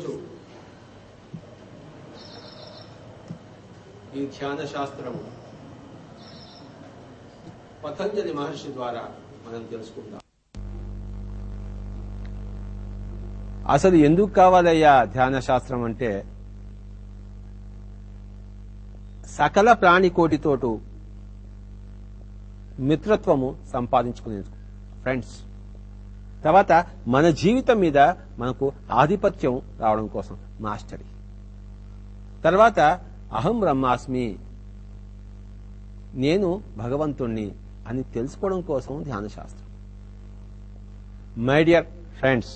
ఈరోజు ఈ ధ్యాన శాస్త్రము పతంజలి మహర్షి ద్వారా మనం తెలుసుకుందాం. అసలు ఎందుకు కావాలయ్యా ధ్యాన శాస్త్రం అంటే సకల ప్రాణికోటితోటు మిత్రత్వము సంపాదించుకునేందుకు. ఫ్రెండ్స్ తర్వాత మన జీవితం మీద మనకు ఆధిపత్యం రావడం కోసం మాస్టరీ. తర్వాత అహం బ్రహ్మాస్మి నేను భగవంతుణ్ణి అని తెలుసుకోవడం కోసం ధ్యాన శాస్త్రం my dear friends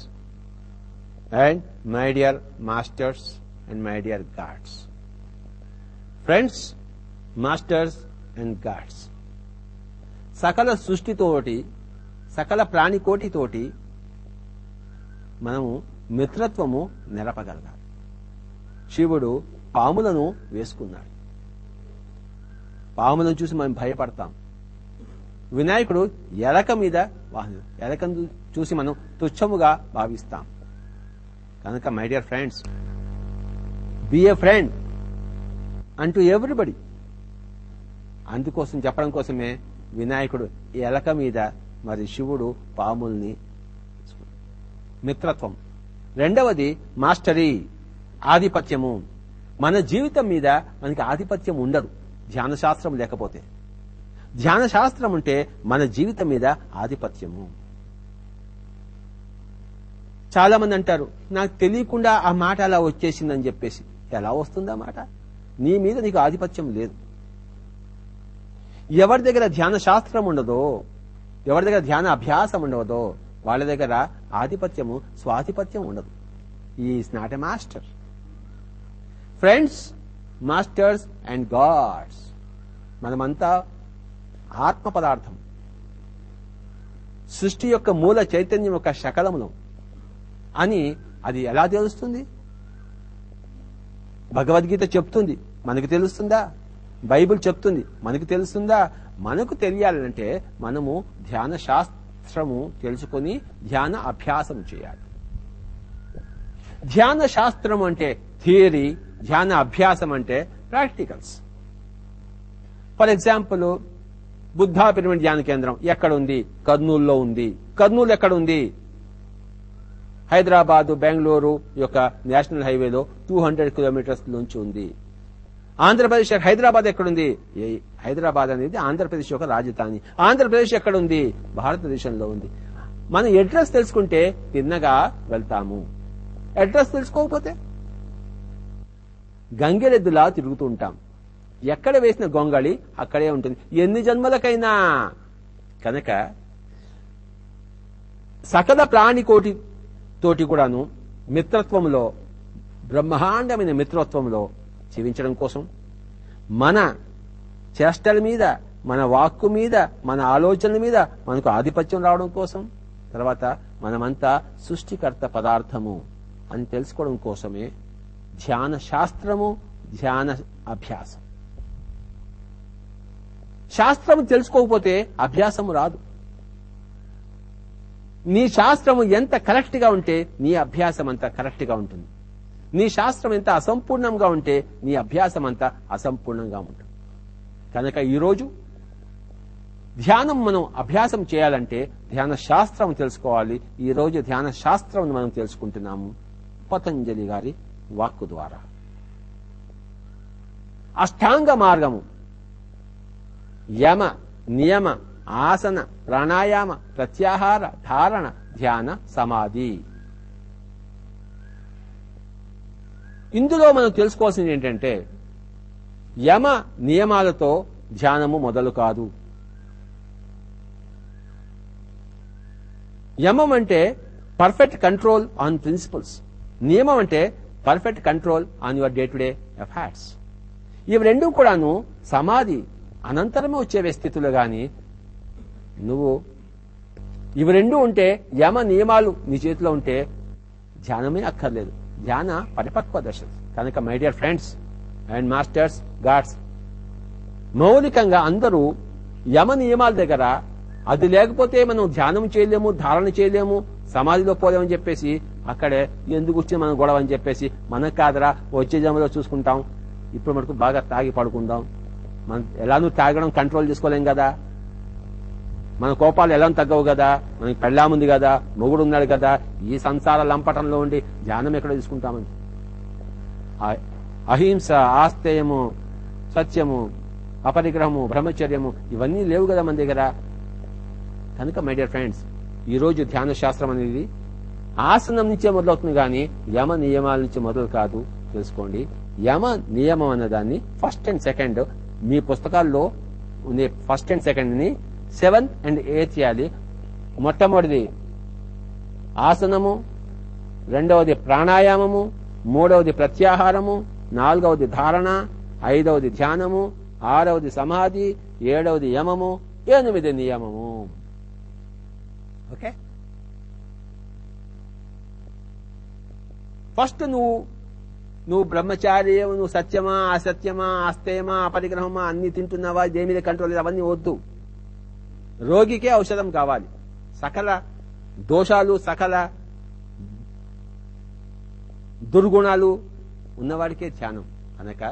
and my dear masters and my dear gods friends masters and gods సకల సృష్టితోటి సకల ప్రాణికోటితోటి మనము మిత్రత్వము నెరపగలగాలి శివుడు పాములను వేసుకున్నాడు. పాములను చూసి మనం భయపడతాం. వినాయకుడు ఎలక మీద వాహనం ఎలకను చూసి మనం తుచ్చముగా భావిస్తాం. కనుక my dear friends be a friend అంటూ ఎవ్రీబడి అందుకోసం చెప్పడం కోసమే వినాయకుడు ఎలక మీద మరి శివుడు పాముల్ని మిత్రత్వం. రెండవది మాస్టరీ ఆధిపత్యము. మన జీవితం మీద మనకి ఆధిపత్యం ఉండదు. ధ్యాన శాస్త్రం లేకపోతే. ధ్యాన శాస్త్రం ఉంటే మన జీవితం మీద ఆధిపత్యము. చాలా మంది అంటారు నాకు తెలియకుండా ఆ మాట అలా వచ్చేసిందని చెప్పేసి. ఎలా వస్తుందా మాట? నీ మీద నీకు ఆధిపత్యం లేదు. ఎవరి దగ్గర ధ్యాన శాస్త్రం ఉండదో ఎవరి దగ్గర ధ్యాన అభ్యాసం ఉండవదో వాళ్ళ దగ్గర ఆధిపత్యము స్వాధిపత్యం ఉండదు. Is not a master friends masters and gods మనమంతా ఆత్మ పదార్థం. సృష్టి యొక్క మూల చైతన్యం యొక్క శకలములం. అని అది ఎలా తెలుస్తుంది? భగవద్గీత చెప్తుంది. మనకు తెలుస్తుందా? బైబిల్ చెప్తుంది. మనకు తెలుస్తుందా? మనకు తెలియాలంటే మనము ధ్యాన శాస్త్రము తెలుసుకొని ధ్యాన అభ్యాసం చేయాలి. ధ్యాన శాస్త్రం అంటే థియరీ ధ్యాన అభ్యాసం అంటే practicals. For example Buddha pyramid ధ్యాన కేంద్రం ఎక్కడ ఉంది కర్నూలులో ఉంది. కర్నూలు ఎక్కడ ఉంది హైదరాబాదు బెంగళూరు యొక్క నేషనల్ హైవేలో టూ హండ్రెడ్ కిలోమీటర్స్ నుంచి ఉంది. ఆంధ్రప్రదేశ్ హైదరాబాద్ ఎక్కడుంది? ఏ- హైదరాబాద్ అనేది ఆంధ్రప్రదేశ్ యొక్క రాజధాని. ఆంధ్రప్రదేశ్ ఎక్కడుంది? భారతదేశంలో ఉంది. మనం అడ్రస్ తెలుసుకుంటే తిన్నగా వెళ్తాము. అడ్రస్ తెలుసుకోకపోతే? గంగెరెద్దులా తిరుగుతూ ఉంటాం. ఎక్కడ వేసిన గొంగళి అక్కడే ఉంటుంది. ఎన్ని జన్మలకైనా? కనుక సకల ప్రాణికోటి తోటి కూడాను మిత్రత్వంలో బ్రహ్మాండమైన మిత్రత్వంలో జీవించడం కోసం మన చేష్టల మీద మన వాక్కు మీద మన ఆలోచనల మీద మనకు ఆధిపత్యం రావడం కోసం తర్వాత మనమంతా సృష్టికర్త పదార్థము అని తెలుసుకోవడం కోసమే ధ్యాన శాస్త్రము ధ్యాన అభ్యాసం. శాస్త్రము తెలుసుకోకపోతే అభ్యాసము రాదు. నీ శాస్త్రము ఎంత కరెక్ట్గా ఉంటే నీ అభ్యాసం అంత కరెక్ట్గా ఉంటుంది. నీ శాస్త్రం ఎంత అసంపూర్ణంగా ఉంటే నీ అభ్యాసం అంత అసంపూర్ణంగా ఉంటుంది. కనుక ఈరోజు ధ్యానం మనం అభ్యాసం చేయాలంటే ధ్యాన శాస్త్రం తెలుసుకోవాలి. ఈ రోజు ధ్యాన శాస్త్రం మనం తెలుసుకుంటున్నాము. పతంజలి గారి వాక్కు ద్వారా. అష్టాంగ మార్గము. యమ నియమ ఆసన ప్రాణాయామ ప్రత్యాహార ధారణ ధ్యాన సమాధి. ఇందులో మనం తెలుసుకోవాల్సింది ఏంటంటే యమ నియమాలతో ధ్యానము మొదలు కాదు. యమం అంటే పర్ఫెక్ట్ కంట్రోల్ ఆన్ ప్రిన్సిపల్స్ నియమం అంటే perfect control on your day to day efforts ఇవి రెండు కూడాను సమాధి అనంతరమే వచ్చే స్థితులు గాని నువ్వు ఇవి రెండు ఉంటే యమ నియమాలు నీ చేతిలో ఉంటే ధ్యానమే అక్కర్లేదు. ధ్యాన పరిపక్వ దశ కనుక my dear friends and masters gods మౌలికంగా అందరూ యమ నియమాల దగ్గర అది లేకపోతే మనం ధ్యానం చేయలేము ధారణ చేయలేము సమాధిలో పోలేమని చెప్పేసి అక్కడే ఎందుకు వచ్చింది మనం గొడవ అని చెప్పేసి మనకు కాదరా వచ్చే జమలో చూసుకుంటాం. ఇప్పుడు మనకు బాగా తాగి పడుకుందాం. మనం ఎలానూ తాగడం కంట్రోల్ చేసుకోలేం కదా. మన కోపాలు ఎలా తగ్గవు కదా? మనకి పెళ్ళాముంది కదా? మొగుడు ఉన్నాడు కదా? ఈ సంసార లంపటంలో ఉండి ధ్యానం ఎక్కడ తీసుకుంటామని అహింస ఆస్తేయము సత్యము అపరిగ్రహము బ్రహ్మచర్యము ఇవన్నీ లేవు కదా మన దగ్గర. కనుక మై డియర్ ఫ్రెండ్స్ ఈ రోజు ధ్యాన శాస్త్రం అనేది ఆసనం నుంచే మొదలవుతుంది కానీ యమ నియమాల నుంచి మొదలు కాదు. తెలుసుకోండి. యమ నియమం అన్న దాన్ని ఫస్ట్ అండ్ సెకండ్ మీ పుస్తకాల్లో ఉండే ఫస్ట్ అండ్ సెకండ్ని సెవెన్ అండ్ ఎయిత్ చేయాలి. మొట్టమొదటిది ఆసనము రెండవది ప్రాణాయామము మూడవది ప్రత్యాహారము నాలుగవది ధారణ ఐదవది ధ్యానము ఆరవది సమాధి ఏడవది యమము ఎనిమిది నియమము. ఓకే? ఫస్ట్ నువ్వు నువ్వు బ్రహ్మచారి నువ్వు సత్యమా అసత్యమా అస్తేయమా అపరిగ్రహమా అన్ని తింటున్నావా దేని మీద కంట్రోల్ అవన్నీ వద్దు. రోగికే ఔషధం కావాలి. సకల దోషాలు సకల దుర్గుణాలు ఉన్నవాడికే ధ్యానం. అనక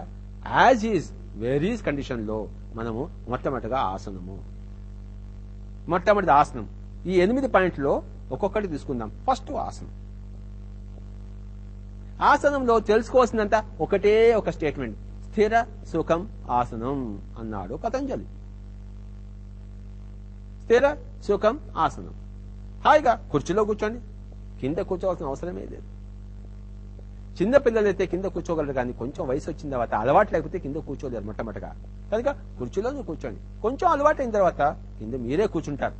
యాజ్ ఈజ్ వెరీస్ కండిషన్లో మనము మొట్టమొదటిగా ఆసనము. మొట్టమొదటి ఆసనం. ఈ ఎనిమిది పాయింట్లో ఒక్కొక్కటి తీసుకుందాం. ఫస్ట్ ఆసనం. ఆసనంలో తెలుసుకోవాల్సినంత ఒకటే ఒక స్టేట్మెంట్. స్థిర సుఖం ఆసనం అన్నాడు పతంజలి. స్థిర సుఖం ఆసనం. హాయిగా కుర్చీలో కూర్చోండి. కింద కూర్చోవాల్సిన అవసరమే లేదు. చిన్న పిల్లలైతే కింద కూర్చోగలరు కానీ కొంచెం వయసు వచ్చిన తర్వాత అలవాటు లేకపోతే కింద కూర్చోలేరు మొట్టమొదటిగా. కనుక కుర్చీలోనే కూర్చోండి. కొంచెం అలవాటు అయిన తర్వాత కింద మీరే కూర్చుంటారు.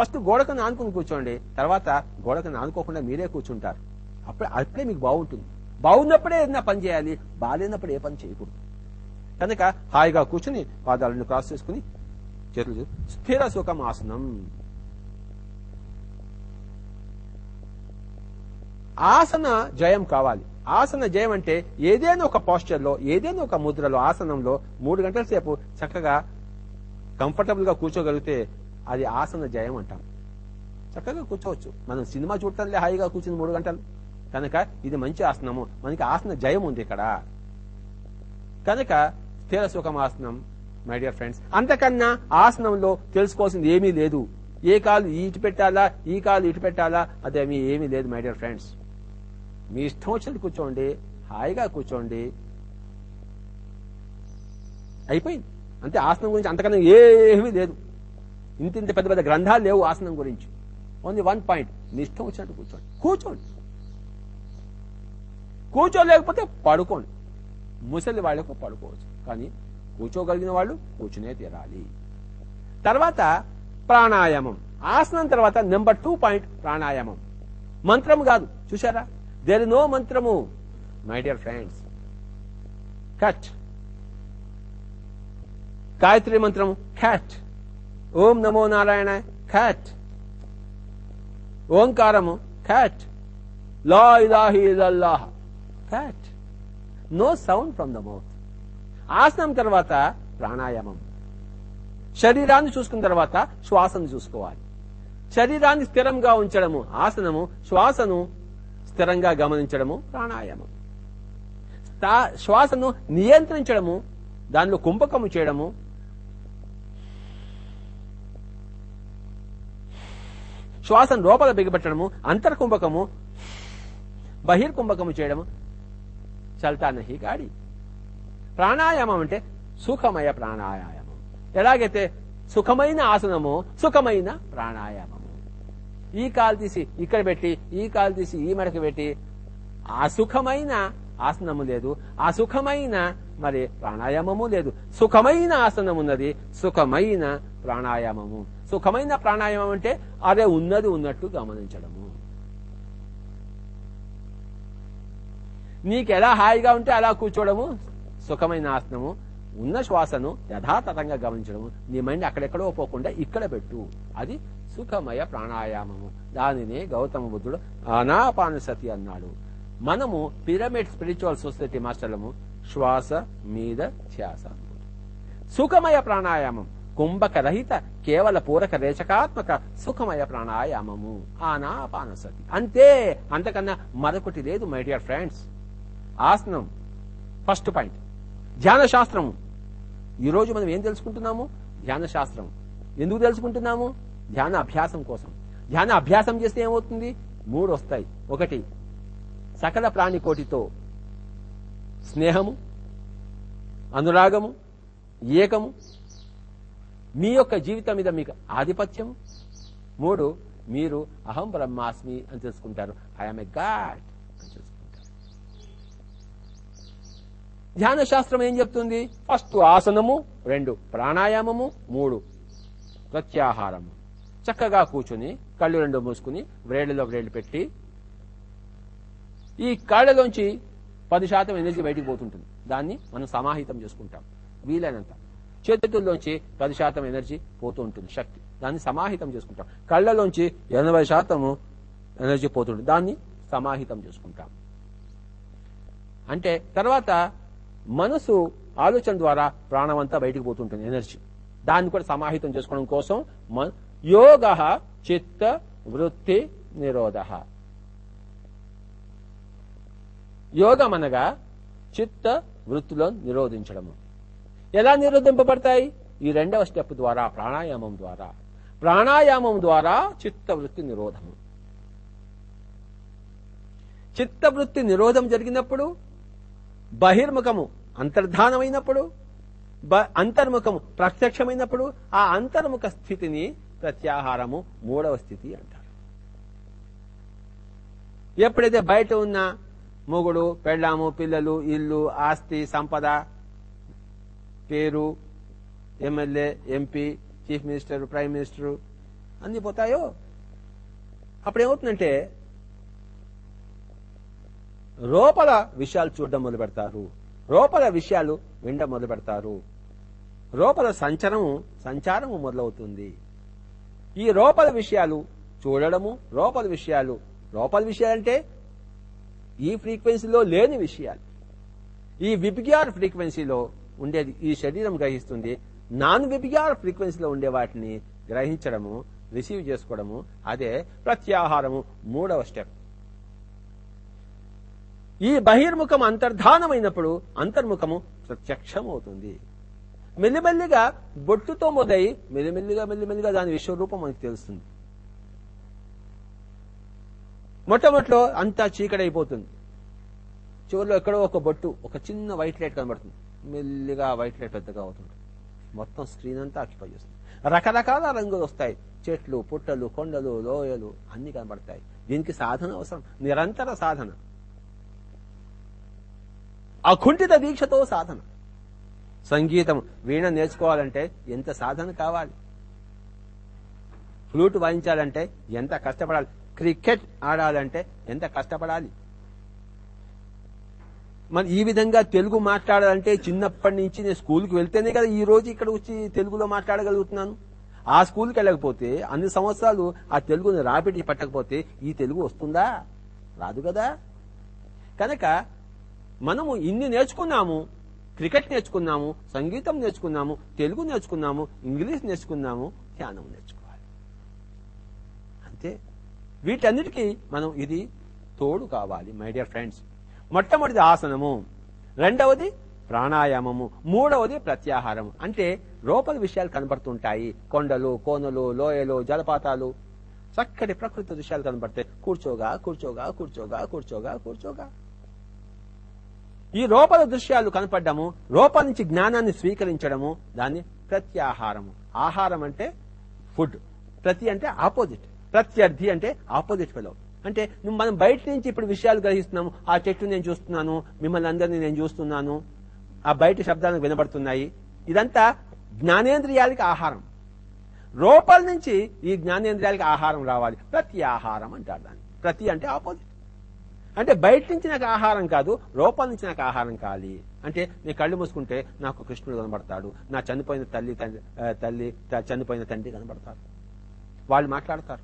ఫస్ట్ గోడకు నానుకుని కూర్చోండి. తర్వాత గోడకు నానుకోకుండా మీరే కూర్చుంటారు. అప్పుడే అప్పుడే మీకు బాగుంటుంది. బాగున్నప్పుడే ఏదైనా పని చేయాలి. బాగాలేనప్పుడు ఏ పని చేయకూడదు. కనుక హాయిగా కూర్చుని పాదాలను క్రాస్ చేసుకుని చేతులు స్థిర సుఖమాసనం ఆసన జయం కావాలి ఆసన జయం అంటే ఏదైనా ఒక పాస్చర్లో ఏదైనా ఒక ముద్రలో ఆసనంలో మూడు గంటల సేపు చక్కగా కంఫర్టబుల్గా కూర్చోగలిగితే అది ఆసన జయం అంటాం చక్కగా కూర్చోవచ్చు మనం సినిమా చూడటంలే హాయిగా కూర్చుని మూడు గంటలు. కనుక ఇది మంచి ఆసనము. మనకి ఆసన జయం ఉంది ఇక్కడ. కనుక స్థిర సుఖం ఆసనం మై డియర్ ఫ్రెండ్స్ అంతకన్నా ఆసనంలో తెలుసుకోవాల్సింది ఏమీ లేదు. ఏ కాలు ఇటు పెట్టాలా ఈ కాలు ఇటు పెట్టాలా అదేమీ ఏమీ లేదు మై డియర్ ఫ్రెండ్స్ మీ ఇష్టం వచ్చినట్టు కూర్చోండి హాయిగా కూర్చోండి. అయిపోయింది. అంతే ఆసనం గురించి అంతకన్నా ఏమీ లేదు. ఇంత ఇంత పెద్ద పెద్ద గ్రంథాలు లేవు ఆసనం గురించి. ఓన్లీ వన్ పాయింట్ మీ ఇష్టం వచ్చినట్టు కూర్చోండి. కూర్చోండి. కూర్చోలేకపోతే పడుకోండి. ముసలి వాళ్ళకు పడుకోవచ్చు. కానీ కూర్చోగలిగిన వాళ్ళు కూర్చునే తీరాలి. తర్వాత ప్రాణాయామం. ఆసనం తర్వాత నెంబర్ టూ పాయింట్ ప్రాణాయామం. మంత్రం కాదు చూసారా దేర్ నో మంత్రము. My dear friends cut. Gayatri మంత్రము క్యాట్ ఓం నమో నారాయణ క్యాట్ ఓంకారము క్యాట్ లా ఇలాహి ఇల్లల్లాహ్ no sound from the mouth. ఆసనం తర్వాత ప్రాణాయామం. శరీరాన్ని చూసుకున్న తర్వాత శ్వాసను చూసుకోవాలి. శరీరాన్ని స్థిరంగా ఉంచడము ఆసనము శ్వాసను స్థిరంగా గమనించడము ప్రాణాయామం. శ్వాసను నియంత్రించడము దానిలో కుంభకము చేయడము. శ్వాసను లోపల బిగబెట్టడము అంతర్కుంభకము బహిర్కుంభకము చేయడము. చల్తా నహి గాడి. ప్రాణాయామం అంటే సుఖమయ ప్రాణాయామం. ఎలాగైతే సుఖమైన ఆసనము సుఖమైన ప్రాణాయామము. ఈ కాలు తీసి ఇక్కడ పెట్టి ఈ కాలు తీసి ఈ మడకి పెట్టి ఆ సుఖమైన ఆసనము లేదు. ఆ సుఖమైన మరి ప్రాణాయామము లేదు. సుఖమైన ఆసనం ఉన్నది. సుఖమైన ప్రాణాయామము. సుఖమైన ప్రాణాయామం అంటే అదే ఉన్నది ఉన్నట్టు గమనించడము. నీకు ఎలా హాయిగా ఉంటే అలా కూర్చోవడము సుఖమైన ఆసనము ఉన్న శ్వాసను యథాతథంగా గమనించడము. నీ మైండ్ అక్కడెక్కడో పోకుండా ఇక్కడ పెట్టు. అది సుఖమయ ప్రాణాయామము. దానినే గౌతమ బుద్ధుడు అనాపానసతి అన్నాడు. మనము పిరమిడ్ స్పిరిచువల్ సొసైటీ మాస్టర్లము శ్వాస మీద ధ్యాస సుఖమయ ప్రాణాయామం కుంభక రహిత కేవల పూరక రేచకాత్మక సుఖమయ ప్రాణాయామము. ఆనాపానసతి. అంతే అంతకన్నా మరొకటి లేదు మై డియర్ ఫ్రెండ్స్. ఆసనం ఫస్ట్ పాయింట్. ధ్యాన శాస్త్రము ఈరోజు మనం ఏం తెలుసుకుంటున్నాము? ధ్యాన శాస్త్రం ఎందుకు తెలుసుకుంటున్నాము? ధ్యాన అభ్యాసం కోసం. ధ్యాన అభ్యాసం చేస్తే ఏమవుతుంది? మూడు వస్తాయి. ఒకటి సకల ప్రాణికోటితో స్నేహము అనురాగము ఏకము. మీ యొక్క జీవితం మీద మీకు ఆధిపత్యం మూడు మీరు అహం బ్రహ్మాస్మి అని తెలుసుకుంటారు. ఐఎమ్ ఎ గాడ్ ధ్యాన శాస్త్రం ఏం చెప్తుంది? ఫస్ట్ ఆసనము రెండు ప్రాణాయామము మూడు ప్రత్యాహారము. చక్కగా కూర్చుని కళ్ళు రెండు మూసుకుని వ్రేళ్ళలో వ్రేళ్ళు పెట్టి ఈ కాళ్ళలోంచి పది శాతం ఎనర్జీ బయటికి పోతుంటుంది. దాన్ని మనం సమాహితం చేసుకుంటాం. వీలైనంత. చేతుల్లోంచి పది శాతం ఎనర్జీ పోతూ ఉంటుంది శక్తి. దాన్ని సమాహితం చేసుకుంటాం. కళ్ళలోంచి ఎనభై శాతము ఎనర్జీ పోతుంటుంది. దాన్ని సమాహితం చేసుకుంటాం. అంటే తర్వాత మనసు ఆలోచన ద్వారా ప్రాణం అంతా బయటికి పోతుంటుంది ఎనర్జీ. దాన్ని కూడా సమాహితం చేసుకోవడం కోసం యోగ చిత్త వృత్తి నిరోధ. యోగం అనగా చిత్త వృత్తిలో నిరోధించడము. ఎలా నిరోధింపబడతాయి? ఈ రెండవ స్టెప్ ద్వారా ప్రాణాయామం ద్వారా. ప్రాణాయామం ద్వారా చిత్తవృత్తి నిరోధము. చిత్తవృత్తి నిరోధం జరిగినప్పుడు బహిర్ముఖము అంతర్ధానమైనప్పుడు బ- అంతర్ముఖము ప్రత్యక్షమైనప్పుడు ఆ అంతర్ముఖ స్థితిని ప్రత్యాహారము మూడవ స్థితి అంటారు. ఎప్పుడైతే బయట ఉన్న మొగుడు పెళ్ళాము పిల్లలు ఇల్లు ఆస్తి సంపద పేరు MLA MP chief minister prime minister అన్ని పోతాయో? అప్పుడు ఏమవుతుందంటే లోపల విషయాలు చూడడం మొదలు పెడతారు లోపల విషయాలు వెండ మొదలు పెడతారు లోపల సంచరము సంచారము మొదలవుతుంది. ఈ లోపల విషయాలు చూడడము లోపల విషయాలు లోపల విషయాలంటే ఈ ఫ్రీక్వెన్సీలో లేని విషయాలు. ఈ విబిగార్ ఫ్రీక్వెన్సీలో ఉండేది ఈ శరీరం గ్రహిస్తుంది. నాన్ విపిగ్యార్ ఫ్రీక్వెన్సీలో ఉండే వాటిని గ్రహించడము రిసీవ్ చేసుకోవడము అదే ప్రత్యాహారము మూడవ స్టెప్. ఈ బహిర్ముఖం అంతర్ధానమైనప్పుడు అంతర్ముఖము ప్రత్యక్షమవుతుంది. మెల్లిమెల్లిగా బొట్టుతో మొదలై మెల్లిమెల్లిగా మెల్లిమెల్లిగా దాని విశ్వరూపం మనకు తెలుస్తుంది. మొట్టమొదటిలో అంతా చీకడైపోతుంది చివరిలో ఎక్కడో ఒక బొట్టు ఒక చిన్న వైట్ లైట్ కనబడుతుంది. మెల్లిగా వైట్ లైట్ పెద్దగా అవుతుంది. మొత్తం స్క్రీన్ అంతా ఆక్యుపై చేస్తుంది. రకరకాల రంగులు వస్తాయి. చెట్లు పుట్టలు కొండలు లోయలు అన్ని కనబడతాయి. దీనికి సాధన అవసరం. నిరంతర సాధన. అకుంఠిత దీక్షతో సాధన. సంగీతం వీణ నేర్చుకోవాలంటే ఎంత సాధన కావాలి? ఫ్లూట్ వాయించాలంటే ఎంత కష్టపడాలి? క్రికెట్ ఆడాలంటే ఎంత కష్టపడాలి? మరి ఈ విధంగా తెలుగు మాట్లాడాలంటే చిన్నప్పటి నుంచి నేను స్కూల్కి వెళ్తేనే కదా ఈ రోజు ఇక్కడ వచ్చి తెలుగులో మాట్లాడగలుగుతున్నాను. ఆ స్కూల్కి వెళ్ళకపోతే అన్ని సంవత్సరాలు ఆ తెలుగుని రాపిడి పట్టకపోతే ఈ తెలుగు వస్తుందా? రాదు కదా? కనుక మనము ఇన్ని నేర్చుకున్నాము క్రికెట్ నేర్చుకున్నాము సంగీతం నేర్చుకున్నాము తెలుగు నేర్చుకున్నాము ఇంగ్లీష్ నేర్చుకున్నాము ధ్యానం నేర్చుకోవాలి. అంతే. వీటన్నిటికీ మనం ఇది తోడు కావాలి మై డియర్ ఫ్రెండ్స్ మొట్టమొదటిది ఆసనము. రెండవది ప్రాణాయామము. మూడవది ప్రత్యాహారము. అంటే లోపల విషయాలు కనబడుతుంటాయి. కొండలు కోనలు లోయలు జలపాతాలు. చక్కటి ప్రకృతి దృశ్యాలు కనబడతాయి. కూర్చోగా కూర్చోగా కూర్చోగా కూర్చోగా కూర్చోగా. ఈ లోపల దృశ్యాలు కనపడ్డము లోపల నుంచి జ్ఞానాన్ని స్వీకరించడము దాన్ని ప్రత్యాహారము. ఆహారం అంటే ఫుడ్. ప్రతి అంటే ఆపోజిట్. ప్రత్యర్థి అంటే ఆపోజిట్ ఫెలో. అంటే మనం బయట నుంచి ఇప్పుడు విషయాలు గ్రహిస్తున్నాము ఆ చెట్టు నేను చూస్తున్నాను మిమ్మల్ని అందరినీ నేను చూస్తున్నాను ఆ బయట శబ్దాలు వినబడుతున్నాయి. ఇదంతా జ్ఞానేంద్రియాలకి ఆహారం. లోపల నుంచి ఈ జ్ఞానేంద్రియాలకి ఆహారం రావాలి. ప్రతి ఆహారం అంటారు దాన్ని. ప్రతి అంటే ఆపోజిట్. అంటే బయట నుంచి నాకు ఆహారం కాదు లోపల నుంచి నాకు ఆహారం కాలి అంటే నేను కళ్ళు మూసుకుంటే నాకు కృష్ణుడు కనబడతాడు నా చనిపోయిన తల్లి తల్లి చనిపోయిన తండ్రి కనబడతారు. వాళ్ళు మాట్లాడతారు.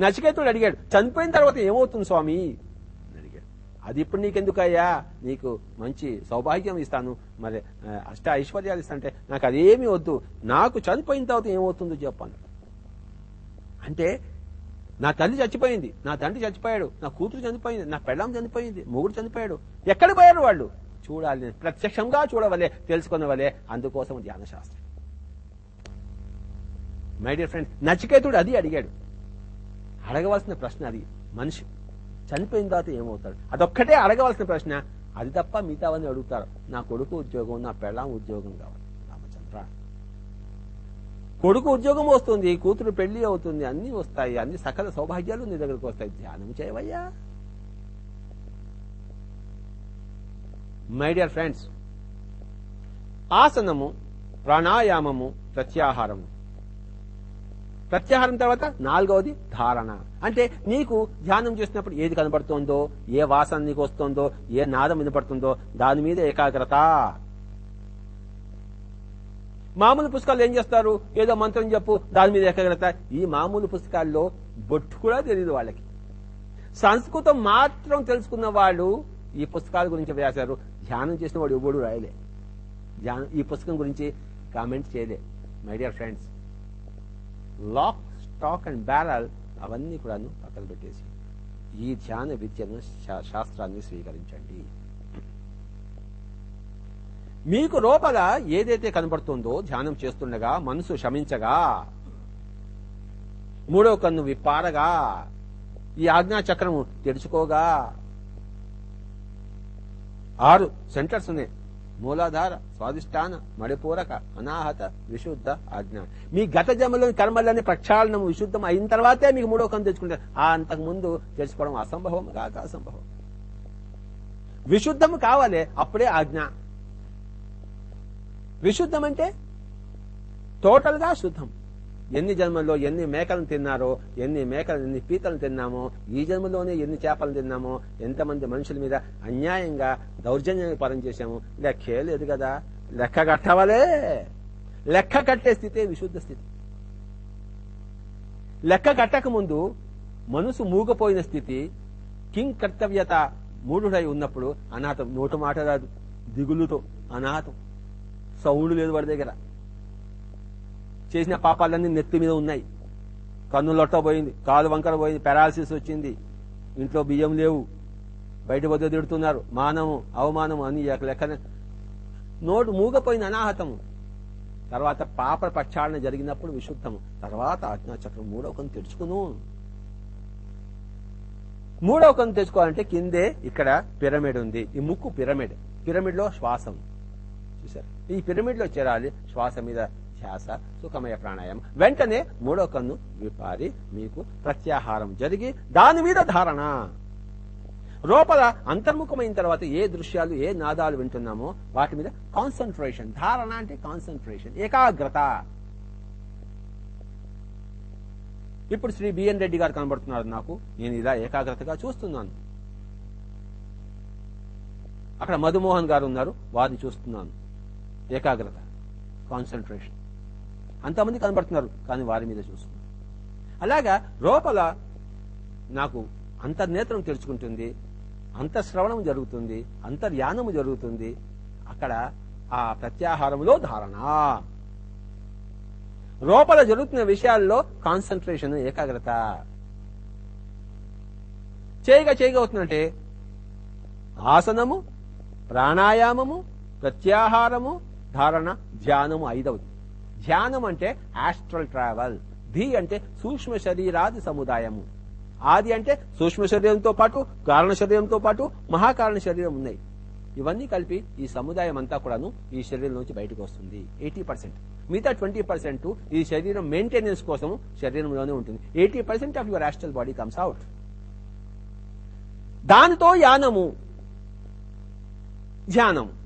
నచికేతుడు అడిగాడు చనిపోయిన తర్వాత ఏమవుతుంది స్వామి? అడిగాడు అది ఇప్పుడు నీకెందుకయ్యా? నీకు మంచి సౌభాగ్యం ఇస్తాను. మరి అష్ట ఐశ్వర్యాలు ఇస్తానంటే నాకు అదేమీ వద్దు. నాకు చనిపోయిన తర్వాత ఏమవుతుందో చెప్పాను అంటే నా తల్లి చచ్చిపోయింది నా తండ్రి చచ్చిపోయాడు నా కూతురు చనిపోయింది నా పెళ్ళం చనిపోయింది మొగుడు చనిపోయాడు. ఎక్కడ పోయారు వాళ్ళు? చూడాలి నేను ప్రత్యక్షంగా చూడవలే తెలుసుకున్నవలే అందుకోసం ధ్యాన శాస్త్రం మై డియర్ ఫ్రెండ్ నచికేతుడు అది అడిగాడు. అడగవలసిన ప్రశ్న అది మనిషి చనిపోయిన తర్వాత ఏమవుతాడు? అదొక్కటే అడగవలసిన ప్రశ్న. అది తప్ప మిగతావన్నీ అడుగుతారు. నా కొడుకు ఉద్యోగం నా పెళ్ళం ఉద్యోగం కావాలి. కొడుకు ఉద్యోగం వస్తుంది కూతురు పెళ్ళి అవుతుంది అన్ని వస్తాయి అన్ని సకల సౌభాగ్యాలు నీ దగ్గరకు వస్తాయి. ధ్యానం చేయవయ్యా. మై డియర్ ఫ్రెండ్స్ ఆసనము ప్రాణాయామము ప్రత్యాహారము. ప్రత్యాహారం తర్వాత నాలుగవది ధారణ. అంటే నీకు ధ్యానం చేసినప్పుడు ఏది కనబడుతోందో ఏ వాసన నీకు వస్తుందో ఏ నాదం వినపడుతుందో దాని మీద ఏకాగ్రత. మామూలు పుస్తకాలు ఏం చేస్తారు? ఏదో మంత్రం చెప్పు దాని మీద ఏకాగ్రత. ఈ మామూలు పుస్తకాల్లో బొట్టు కూడా తెలియదు వాళ్ళకి. సంస్కృతం మాత్రం తెలుసుకున్న వాళ్ళు ఈ పుస్తకాల గురించి వేశారు ధ్యానం చేసిన వాడు ఎవడు రాయలే. ధ్యానం ఈ పుస్తకం గురించి కామెంట్ చేయలే. My dear friends lock stock and barrel అవన్నీ కూడాను పక్కన పెట్టేసి ఈ ధ్యాన విద్యను శా- శాస్త్రాన్ని స్వీకరించండి. మీకు లోపల ఏదైతే కనబడుతుందో ధ్యానం చేస్తుండగా మనసు శమించగా మూడో కన్ను విప్పారగా ఈ ఆజ్ఞా చక్రము తెరుచుకోగా ఆరు సెంటర్స్ ఉన్నాయి. మూలాధార స్వాదిష్టాన మణిపూరక అనాహత విశుద్ధ ఆజ్ఞ. మీ గత జన్మలోని కర్మలన్నీ ప్రక్షాళనం విశుద్ధం అయిన తర్వాతే మీకు మూడో కన్ను తెచ్చుకుంటారు ఆ అంతకు ముందు తెచ్చుకోవడం అసంభవం కాక అసంభవం. విశుద్ధం కావాలి అప్పుడే ఆజ్ఞ. విశుద్ధం అంటే టోటల్గా శుద్ధం. ఎన్ని జన్మల్లో ఎన్ని మేకలను తిన్నారో ఎన్ని మేకలు ఎన్ని పీతలను తిన్నామో ఈ జన్మలోనే ఎన్ని చేపలు తిన్నామో ఎంతమంది మనుషుల మీద అన్యాయంగా దౌర్జన్యంగా పరం చేశాము లెక్కే లేదు కదా. లెక్క కట్టవలే. లెక్క కట్టే స్థితే విశుద్ధ స్థితి. లెక్క కట్టక ముందు మనసు మూగపోయిన స్థితి కింగ్ కర్తవ్యత మూఢుడై ఉన్నప్పుడు అనాథం నోటు మాట రాదు. దిగులుతో అనాథం. సౌండ్ లేదు వాడి దగ్గర. చేసిన పాపాలన్నీ నెత్తి మీద ఉన్నాయి. కన్ను లొట్ట పోయింది కాలు వంకర పోయింది పెరాలసిస్ వచ్చింది. ఇంట్లో బియ్యం లేవు. బయట వద్ద తిడుతున్నారు. మానము అవమానము అని ఇక లెక్కన నోటు మూగపోయిన అనాహతము. తర్వాత పాప ప్రక్షాళన జరిగినప్పుడు విశుద్ధము. తర్వాత ఆజ్ఞాచక్రం మూడవ కన్ను తెరుచుకును. మూడవ కన్ను తెచ్చుకోవాలంటే కిందే ఇక్కడ పిరమిడ్ ఉంది. ఈ ముక్కు పిరమిడ్. పిరమిడ్లో శ్వాసం చూసారు ఈ పిరమిడ్లో చేరాలి శ్వాస మీద ధ్యాస సుఖమయ ప్రాణాయామం. వెంటనే మూడో కన్ను విపారి మీకు ప్రత్యాహారం జరిగి దాని మీద ధారణ. లోపల అంతర్ముఖమైన తర్వాత ఏ దృశ్యాలు ఏ నాదాలు వింటున్నామో వాటి మీద కాన్సన్ట్రేషన్ ధారణ అంటే కాన్సన్ట్రేషన్ ఏకాగ్రత. ఇప్పుడు శ్రీ బిఎన్ రెడ్డి గారు కనబడుతున్నారు నాకు. నేను ఇలా ఏకాగ్రతగా చూస్తున్నాను. అక్కడ మధుమోహన్ గారు ఉన్నారు వారిని చూస్తున్నాను. ఏకాగ్రత కాన్సన్ట్రేషన్ అంతమంది కనబడుతున్నారు కానీ వారి మీద చూస్తున్నారు. అలాగా లోపల నాకు అంతర్నేత్రం తెరుచుకుంటుంది అంతఃశ్రవణం జరుగుతుంది అంతర్యానము జరుగుతుంది. అక్కడ ఆ ప్రత్యాహారములో ధారణ. లోపల జరుగుతున్న విషయాల్లో కాన్సన్ట్రేషన్ ఏకాగ్రత. చేయగా చేయగా అవుతుందంటే ఆసనము ప్రాణాయామము ప్రత్యాహారము ధారణ ధ్యానము ఐదవది. ధ్యానం అంటే ఆస్ట్రల్ ట్రావెల్ ధి అంటే సూక్ష్మ శరీరాది సముదాయము. ఆది అంటే సూక్ష్మ శరీరంతో పాటు కారణ శరీరంతో పాటు మహాకారణ శరీరం ఉన్నాయి. ఇవన్నీ కలిపి ఈ సముదాయం అంతా కూడాను ఈ శరీరం నుంచి బయటకు వస్తుంది. Eighty percent. మిగతా ట్వంటీ పర్సెంట్ ఈ శరీరం మెయింటెనెన్స్ కోసం శరీరంలోనే ఉంటుంది. Eighty percent of your astral body comes out. దానితో యానము. ధ్యానం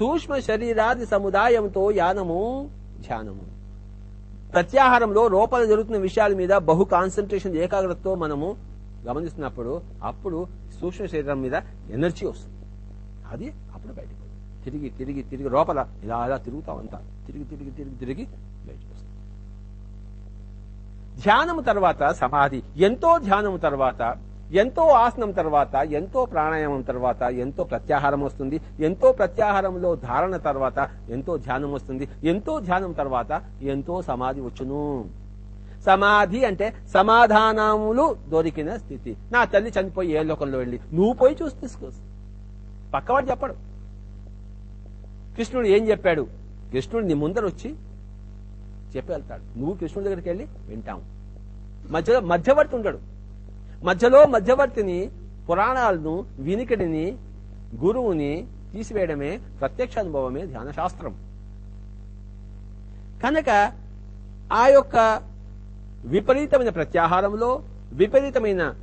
సూక్ష్మ శరీరాది సముదాయంతో యానము ధ్యానము. ప్రత్యాహారంలో లోపల జరుగుతున్న విషయాల మీద బహు కాన్సన్ట్రేషన్ ఏకాగ్రతతో మనము గమనిస్తున్నప్పుడు అప్పుడు సూక్ష్మ శరీరం మీద ఎనర్జీ వస్తుంది. అది అప్పుడు బయటకు తిరిగి తిరిగి తిరిగి లోపల ఇలా ఇలా తిరుగుతాం అంతా తిరిగి తిరిగి తిరిగి తిరిగి బయటకు వస్తుంది. ధ్యానము తర్వాత సమాధి. ఎంతో ధ్యానము తర్వాత ఎంతో ఆసనం తర్వాత ఎంతో ప్రాణాయామం తర్వాత ఎంతో ప్రత్యాహారం వస్తుంది. ఎంతో ప్రత్యాహారంలో ధారణ తర్వాత ఎంతో ధ్యానం వస్తుంది. ఎంతో ధ్యానం తర్వాత ఎంతో సమాధి వచ్చును. సమాధి అంటే సమాధానములు దొరికిన స్థితి. నా తల్లి చనిపోయి ఏ లోకంలో వెళ్ళి? నువ్వు పోయి చూసి తీసుకో. పక్కవాడు చెప్పడు. కృష్ణుడు ఏం చెప్పాడు? కృష్ణుడు నీ ముందర వచ్చి చెప్పి వెళ్తాడు. నువ్వు కృష్ణుడి దగ్గరికి వెళ్ళి వింటాం మధ్యలో మధ్యవర్తి ఉండడు. మధ్యలో మధ్యవర్తిని పురాణాలను వినికిడిని గురువుని తీసివేయడమే ప్రత్యక్ష అనుభవమే ధ్యాన శాస్త్రం కనుక ఆ యొక్క విపరీతమైన ప్రత్యాహారంలో విపరీతమైన